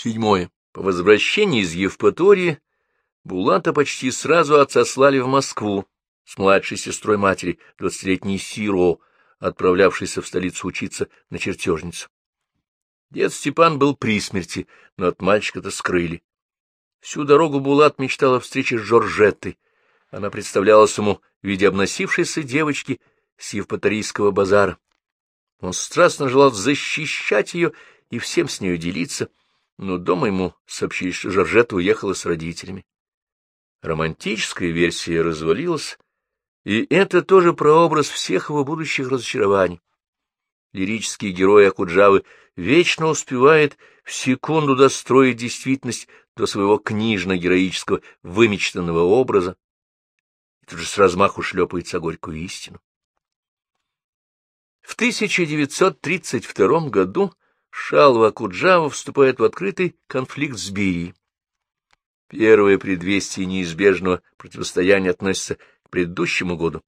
Седьмое. По возвращении из Евпатории Булата почти сразу отослали в Москву с младшей сестрой матери, двадцатилетней Сиро, отправлявшейся в столицу учиться на чертежницу. Дед Степан был при смерти, но от мальчика-то скрыли. Всю дорогу Булат мечтал о встрече с Жоржеттой. Она представлялась ему в виде обносившейся девочки с Евпаторийского базара. Он страстно желал защищать ее и всем с нею делиться, но дома ему сообщили, что Жоржетта уехала с родителями. Романтическая версия развалилась, и это тоже прообраз всех его будущих разочарований. Лирический герой Акуджавы вечно успевает в секунду достроить действительность до своего книжно-героического вымечтанного образа, и тут же с размаху шлепается горькую истину. В 1932 году Шалва Акуджава вступает в открытый конфликт с Берией. Первое предвестие неизбежного противостояния относится к предыдущему году.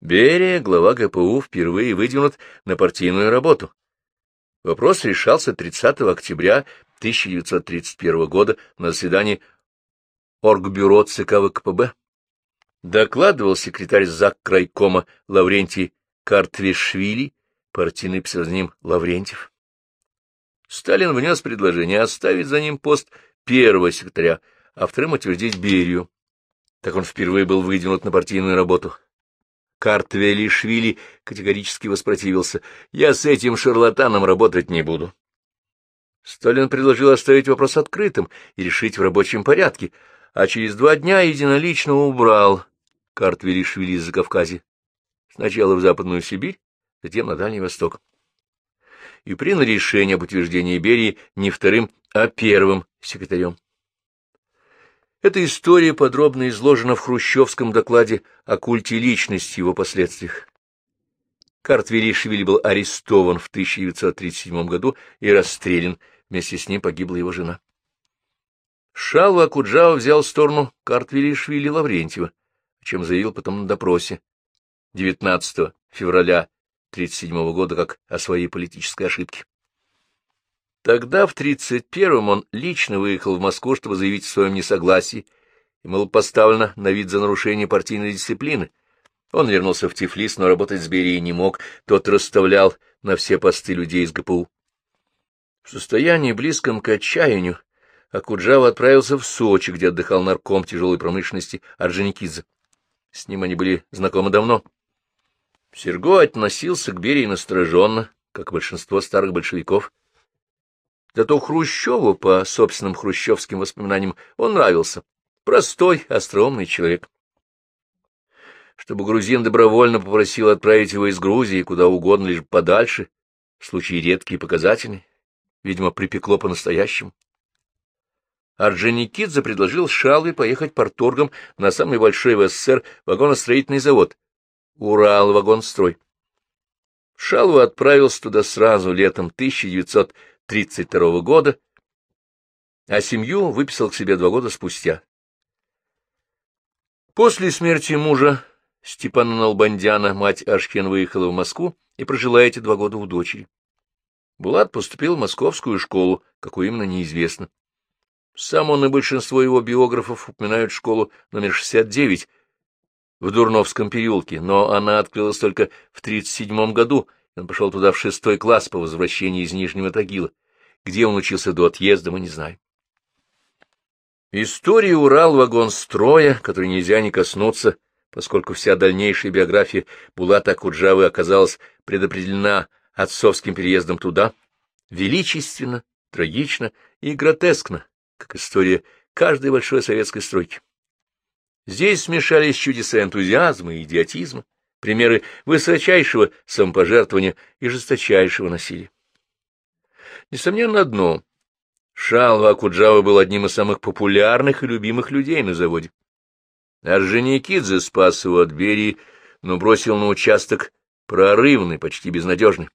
Берия, глава ГПУ, впервые выдвинут на партийную работу. Вопрос решался 30 октября 1931 года на заседании Оргбюро ЦК ВКПБ. Докладывал секретарь ЗАГ крайкома Лаврентий Картвишвили, партийный псевдоним Лаврентьев. Сталин внес предложение оставить за ним пост первого секретаря, а вторым утвердить Берию. Так он впервые был выдвинут на партийную работу. Картвелишвили категорически воспротивился. «Я с этим шарлатаном работать не буду». Сталин предложил оставить вопрос открытым и решить в рабочем порядке, а через два дня единолично убрал Картвелишвили из Закавказья. Сначала в Западную Сибирь, затем на Дальний Восток. И принял решение об утверждении Берии не вторым, а первым секретарем. Эта история подробно изложена в хрущевском докладе о культе личности и его последствиях. Картвелишвили был арестован в 1937 году и расстрелян, вместе с ним погибла его жена. Шалва Акуджава взял сторону Картвелишвили Лаврентьева, о чем заявил потом на допросе 19 февраля 1937 года как о своей политической ошибке. Тогда, в 31-м, он лично выехал в Москву, чтобы заявить о своем несогласии, и был поставлено на вид за нарушение партийной дисциплины. Он вернулся в Тифлис, но работать с Берией не мог, тот расставлял на все посты людей из ГПУ. В состоянии близком к отчаянию Акуджава отправился в Сочи, где отдыхал нарком тяжелой промышленности Орджоникидзе. С ним они были знакомы давно. Серго относился к Берии настороженно, как большинство старых большевиков. Зато Хрущеву, по собственным хрущевским воспоминаниям, он нравился. Простой, остроумный человек. Чтобы грузин добровольно попросил отправить его из Грузии куда угодно, лишь подальше, случай редкий и показательный, видимо, припекло по-настоящему. Орджоникидзе предложил Шалве поехать порторгом на самый большой в СССР вагоностроительный завод — Урал-вагонстрой. Шалва отправился туда сразу летом 1900 1932 года, а семью выписал к себе два года спустя. После смерти мужа Степана Налбандяна мать Ашхен выехала в Москву и прожила эти два года у дочери. Булат поступил в московскую школу, какую именно неизвестно. Сам он и большинство его биографов упоминают школу номер 69 в Дурновском переулке, но она открылась только в 1937 году, он пошел туда в шестой класс по возвращении из Нижнего Тагила. Где он учился до отъезда, мы не знаем. История Урал-вагонстроя, которой нельзя не коснуться, поскольку вся дальнейшая биография Булата Куджавы оказалась предопределена отцовским переездом туда, величественно, трагично и гротескно, как история каждой большой советской стройки. Здесь смешались чудеса энтузиазма и идиотизма, примеры высочайшего самопожертвования и жесточайшего насилия. Несомненно одно. Шалва Акуджава был одним из самых популярных и любимых людей на заводе. Орджоникидзе спас его от Берии, но бросил на участок прорывный, почти безнадежный.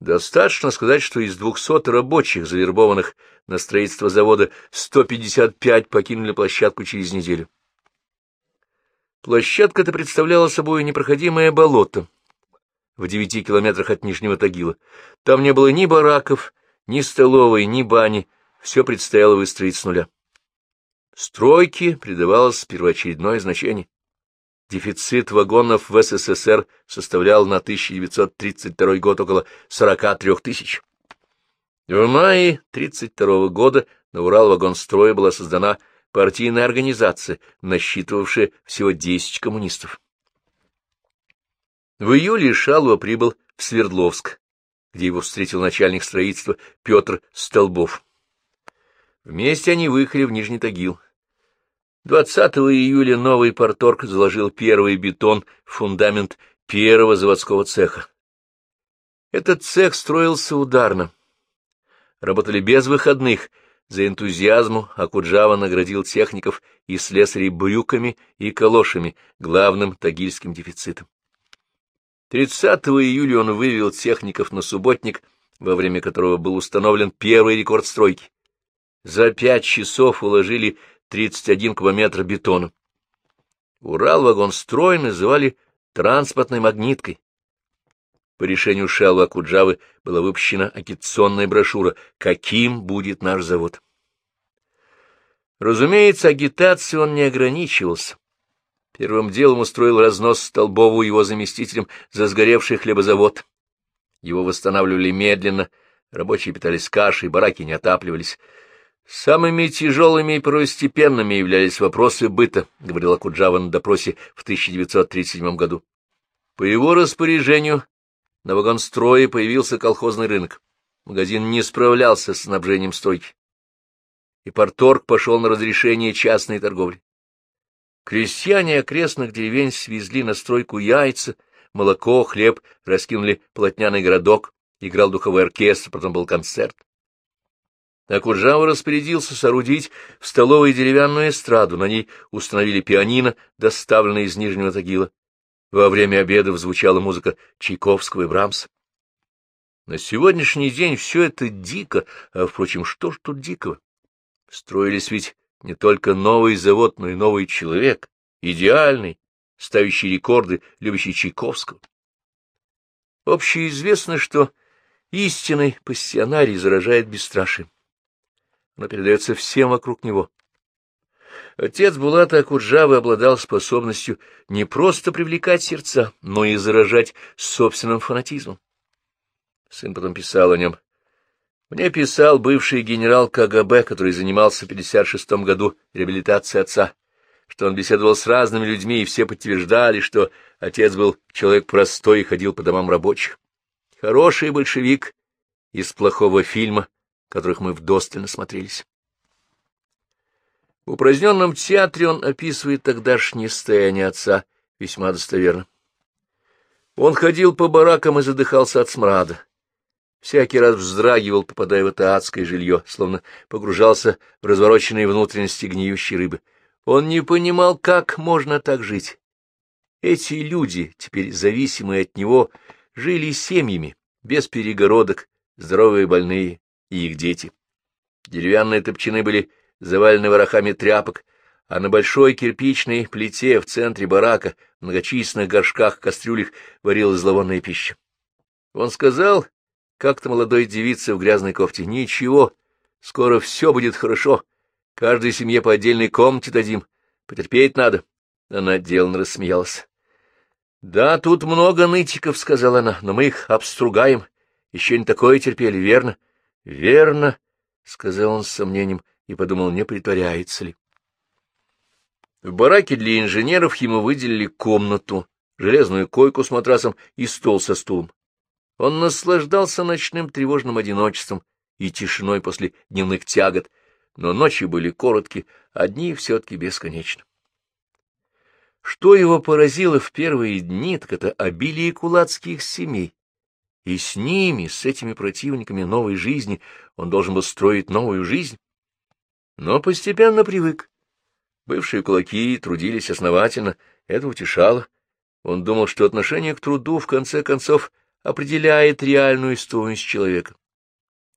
Достаточно сказать, что из двухсот рабочих, завербованных на строительство завода, 155 покинули площадку через неделю. Площадка-то представляла собой непроходимое болото в девяти километрах от Нижнего Тагила. Там не было ни бараков, ни столовой, ни бани, все предстояло выстроить с нуля. Стройке придавалось первоочередное значение. Дефицит вагонов в СССР составлял на 1932 год около 43 тысяч. В мае 1932 года на Урал-вагонстрое была создана партийная организация, насчитывавшая всего 10 коммунистов. В июле Шалва прибыл в Свердловск, где его встретил начальник строительства Петр Столбов. Вместе они выехали в Нижний Тагил. 20 июля новый порторг заложил первый бетон в фундамент первого заводского цеха. Этот цех строился ударно. Работали без выходных. За энтузиазму Акуджава наградил техников и слесарей брюками и калошами, главным тагильским дефицитом. 30 июля он вывел техников на субботник, во время которого был установлен первый рекорд стройки. За пять часов уложили 31 кубометр бетона. Урал-вагонстрой называли транспортной магниткой. По решению Шелла Куджавы была выпущена агитационная брошюра «Каким будет наш завод?». Разумеется, агитацией он не ограничивался. Первым делом устроил разнос Столбову его заместителем за сгоревший хлебозавод. Его восстанавливали медленно, рабочие питались кашей, бараки не отапливались. Самыми тяжелыми и первостепенными являлись вопросы быта, — говорил Акуджава на допросе в 1937 году. По его распоряжению на вагонстрое появился колхозный рынок. Магазин не справлялся с снабжением стойки. И порторг пошел на разрешение частной торговли. Крестьяне окрестных деревень свезли на стройку яйца, молоко, хлеб, раскинули полотняный городок, играл духовой оркестр, потом был концерт. Акуджава распорядился соорудить в столовой деревянную эстраду, на ней установили пианино, доставленное из Нижнего Тагила. Во время обеда звучала музыка Чайковского и Брамса. На сегодняшний день все это дико, а, впрочем, что ж тут дикого? Строились ведь не только новый завод, но и новый человек, идеальный, ставящий рекорды, любящий Чайковского. Общеизвестно, что истинный пассионарий заражает бесстрашием. Оно передается всем вокруг него. Отец Булата Акуджавы обладал способностью не просто привлекать сердца, но и заражать собственным фанатизмом. Сын потом писал о нем мне писал бывший генерал КГБ, который занимался в 56 году реабилитацией отца, что он беседовал с разными людьми, и все подтверждали, что отец был человек простой и ходил по домам рабочих. Хороший большевик из плохого фильма, которых мы вдосталь насмотрелись. В упраздненном театре он описывает тогдашнее состояние отца весьма достоверно. Он ходил по баракам и задыхался от смрада всякий раз вздрагивал, попадая в это адское жилье, словно погружался в развороченные внутренности гниющей рыбы. Он не понимал, как можно так жить. Эти люди, теперь зависимые от него, жили семьями, без перегородок, здоровые больные и их дети. Деревянные топчаны были завалены ворохами тряпок, а на большой кирпичной плите в центре барака в многочисленных горшках кастрюлях варилась зловонная пища. Он сказал, как-то молодой девице в грязной кофте. Ничего, скоро все будет хорошо. Каждой семье по отдельной комнате дадим. Потерпеть надо. Она деланно рассмеялась. — Да, тут много нытиков, — сказала она, — но мы их обстругаем. Еще не такое терпели, верно? — Верно, — сказал он с сомнением и подумал, не притворяется ли. В бараке для инженеров ему выделили комнату, железную койку с матрасом и стол со стулом. Он наслаждался ночным тревожным одиночеством и тишиной после дневных тягот, но ночи были короткие, а дни все-таки бесконечны. Что его поразило в первые дни, так это обилие кулацких семей. И с ними, с этими противниками новой жизни, он должен был строить новую жизнь. Но постепенно привык. Бывшие кулаки трудились основательно, это утешало. Он думал, что отношение к труду, в конце концов, — определяет реальную стоимость человека.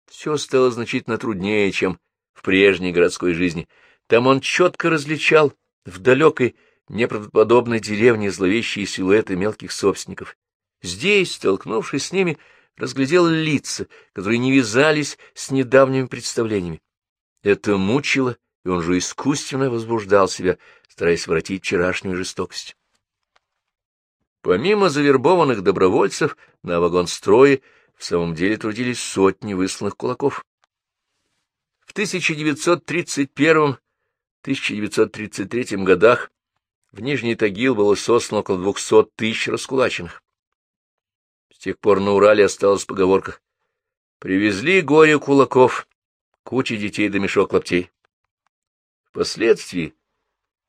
Все стало значительно труднее, чем в прежней городской жизни. Там он четко различал в далекой, неправдоподобной деревне зловещие силуэты мелких собственников. Здесь, столкнувшись с ними, разглядел лица, которые не вязались с недавними представлениями. Это мучило, и он же искусственно возбуждал себя, стараясь воротить вчерашнюю жестокость. Помимо завербованных добровольцев, на вагонстрое в самом деле трудились сотни высланных кулаков. В 1931-1933 годах в Нижний Тагил было сослано около двухсот тысяч раскулаченных. С тех пор на Урале осталась поговорка «Привезли горе кулаков, куча детей да мешок лаптей». Впоследствии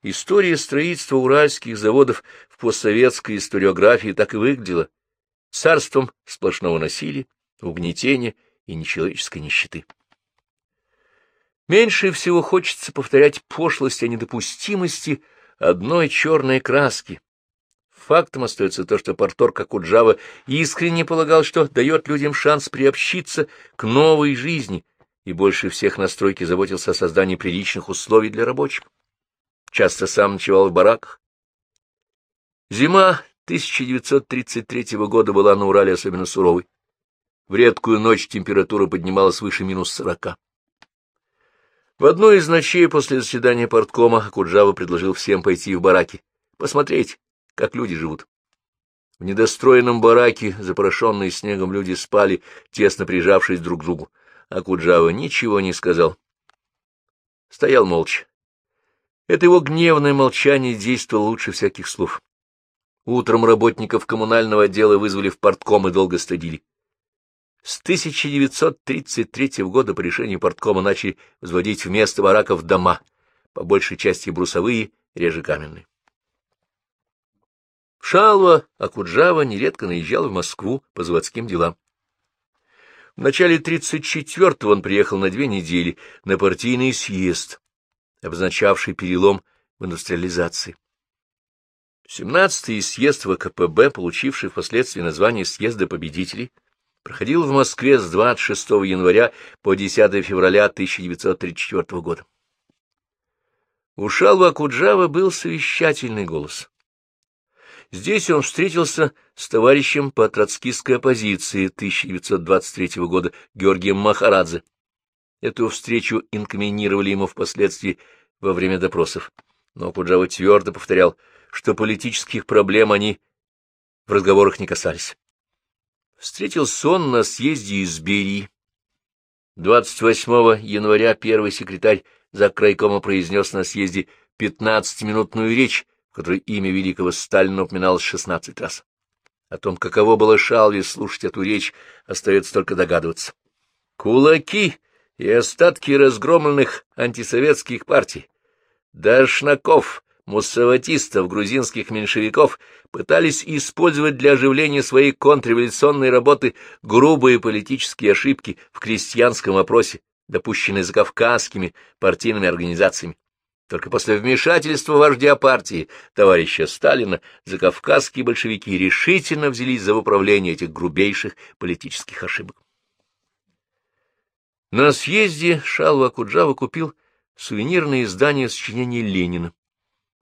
история строительства уральских заводов в постсоветской историографии так и выглядела царством сплошного насилия, угнетения и нечеловеческой нищеты. Меньше всего хочется повторять пошлость о недопустимости одной черной краски, Фактом остается то, что Порторг Акуджава искренне полагал, что дает людям шанс приобщиться к новой жизни, и больше всех на стройке заботился о создании приличных условий для рабочих. Часто сам ночевал в бараках. Зима 1933 года была на Урале особенно суровой. В редкую ночь температура поднималась выше минус сорока. В одну из ночей после заседания порткома Акуджава предложил всем пойти в бараки, посмотреть, как люди живут. В недостроенном бараке, запорошенные снегом, люди спали, тесно прижавшись друг к другу. А Куджава ничего не сказал. Стоял молча. Это его гневное молчание действовало лучше всяких слов. Утром работников коммунального отдела вызвали в портком и долго стадили. С 1933 года по решению порткома начали возводить вместо бараков дома, по большей части брусовые, реже каменные. Шалва Акуджава нередко наезжал в Москву по заводским делам. В начале 34-го он приехал на две недели на партийный съезд, обозначавший перелом в индустриализации. 17-й съезд ВКПБ, получивший впоследствии название «Съезда победителей», проходил в Москве с 26 января по 10 февраля 1934 года. У Шалва Акуджава был совещательный голос. Здесь он встретился с товарищем по троцкистской оппозиции 1923 года Георгием Махарадзе. Эту встречу инкриминировали ему впоследствии во время допросов. Но Куджава твердо повторял, что политических проблем они в разговорах не касались. Встретился он на съезде из Берии. 28 января первый секретарь Закрайкома произнес на съезде пятнадцатиминутную речь, которой имя великого Сталина упоминалось шестнадцать раз. О том, каково было Шалве слушать эту речь, остается только догадываться. Кулаки и остатки разгромленных антисоветских партий, Дашнаков, муссаватистов, грузинских меньшевиков пытались использовать для оживления своей контрреволюционной работы грубые политические ошибки в крестьянском опросе, допущенные закавказскими партийными организациями. Только после вмешательства вождя партии, товарища Сталина, закавказские большевики решительно взялись за выправление этих грубейших политических ошибок. На съезде Шалва Куджава купил сувенирное издание сочинений Ленина.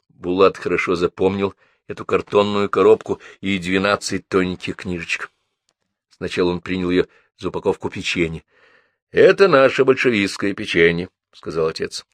Булат хорошо запомнил эту картонную коробку и двенадцать тоненьких книжечек. Сначала он принял ее за упаковку печенья. — Это наше большевистское печенье, — сказал отец.